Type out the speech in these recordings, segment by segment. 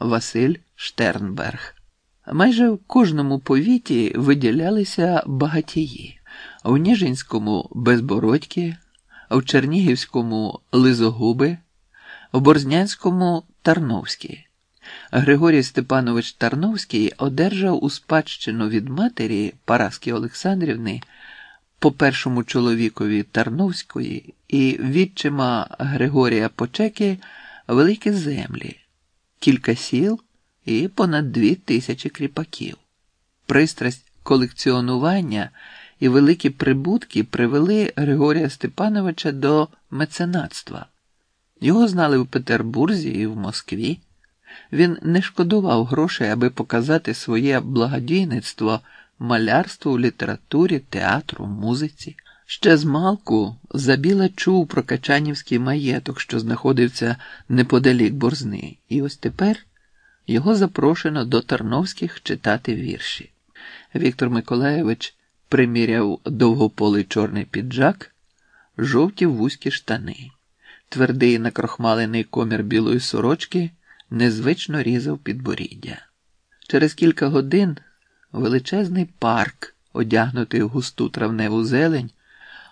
Василь Штернберг. Майже в кожному повіті виділялися багатії, в Ніжинському безбородьки, в Чернігівському лизогуби, в Борзнянському Тарновські. Григорій Степанович Тарновський одержав у спадщину від матері Параски Олександрівни по першому чоловікові Тарновської і відчима Григорія Почеки великі землі, кілька сіл і понад дві тисячі кріпаків. Пристрасть колекціонування і великі прибутки привели Григорія Степановича до меценатства. Його знали в Петербурзі і в Москві. Він не шкодував грошей, аби показати своє благодійництво малярству, літературі, театру, музиці. Ще з малку забіла чув про Качанівський маєток, що знаходився неподалік борзни, і ось тепер його запрошено до Тарновських читати вірші. Віктор Миколаєвич приміряв довгополий чорний піджак, жовті вузькі штани, твердий накрохмалений комір білої сорочки незвично різав підборіддя. Через кілька годин величезний парк, одягнутий в густу травневу зелень,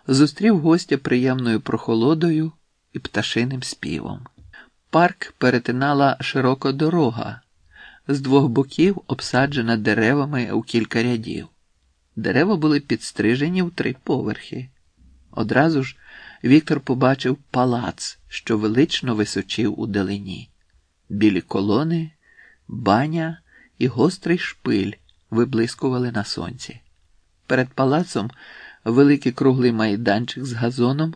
зустрів гостя приємною прохолодою і пташиним співом. Парк перетинала широка дорога, з двох боків обсаджена деревами у кілька рядів. Дерева були підстрижені в три поверхи. Одразу ж Віктор побачив палац, що велично височив у далині. Білі колони, баня і гострий шпиль виблискували на сонці. Перед палацом великий круглий майданчик з газоном,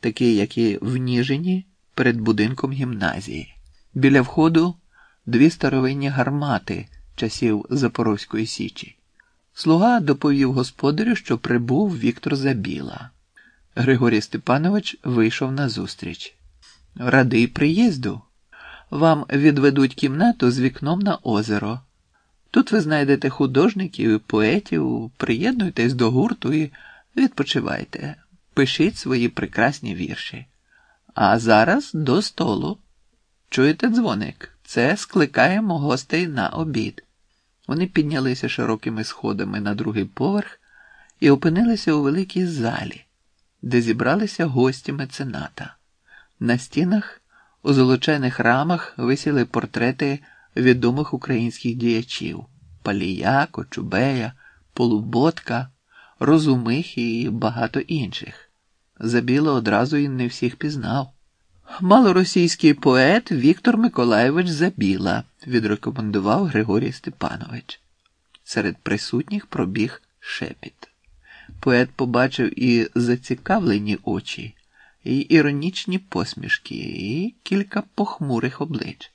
такий, як і в Ніжині, перед будинком гімназії. Біля входу дві старовинні гармати часів Запорозької Січі. Слуга доповів господарю, що прибув Віктор Забіла. Григорій Степанович вийшов назустріч. Радий приїзду. Вам відведуть кімнату з вікном на озеро. Тут ви знайдете художників і поетів, приєднуйтесь до гурту і відпочивайте, пишіть свої прекрасні вірші. А зараз до столу. Чуєте дзвоник? Це скликаємо гостей на обід. Вони піднялися широкими сходами на другий поверх і опинилися у великій залі, де зібралися гості мецената. На стінах у золочених рамах висіли портрети відомих українських діячів Палія, Кочубея, Полуботка, Розумих і багато інших. Забіло одразу і не всіх пізнав. Малоросійський поет Віктор Миколаєвич Забіла, відрекомендував Григорій Степанович. Серед присутніх пробіг шепіт. Поет побачив і зацікавлені очі, і іронічні посмішки, і кілька похмурих облич.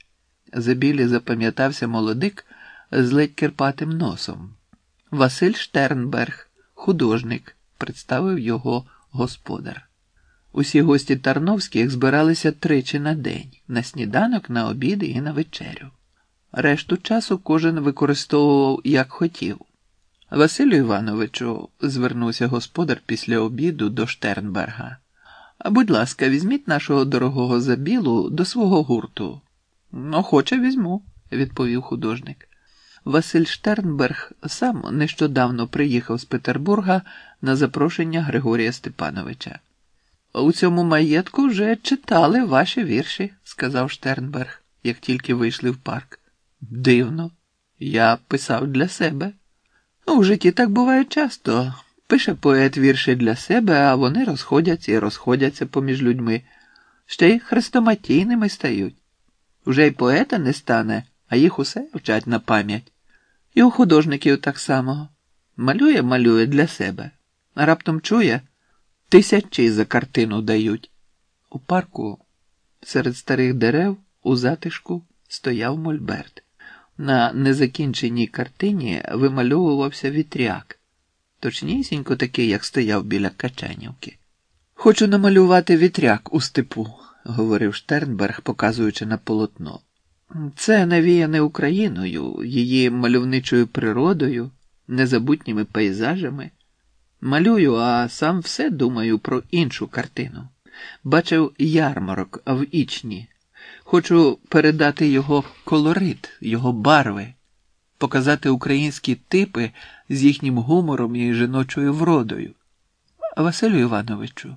Забілі запам'ятався молодик з ледь кирпатим носом. Василь Штернберг, художник, представив його господар. Усі гості Тарновських збиралися тричі на день на сніданок, на обіди і на вечерю. Решту часу кожен використовував як хотів. Василю Івановичу, звернувся господар після обіду до Штернберга. Будь ласка, візьміть нашого дорогого забілу до свого гурту. Охоче візьму, відповів художник. Василь Штернберг сам нещодавно приїхав з Петербурга на запрошення Григорія Степановича. У цьому маєтку вже читали ваші вірші, сказав Штернберг, як тільки вийшли в парк. Дивно, я писав для себе. У житті так буває часто. Пише поет вірші для себе, а вони розходяться і розходяться поміж людьми, ще й хрестоматійними стають. Уже й поета не стане, а їх усе вчать на пам'ять. І у художників так само. Малює, малює для себе, а раптом чує, тисячі за картину дають. У парку серед старих дерев у затишку стояв Мольберт. На незакінченій картині вимальовувався вітряк, точнісінько такий, як стояв біля Качанівки. Хочу намалювати вітряк у степу, говорив Штернберг, показуючи на полотно. Це навіяне Україною, її мальовничою природою, незабутніми пейзажами. Малюю, а сам все думаю про іншу картину. Бачив ярмарок в Ічні, Хочу передати його колорит, його барви, показати українські типи з їхнім гумором і жіночою вродою. Василю Івановичу,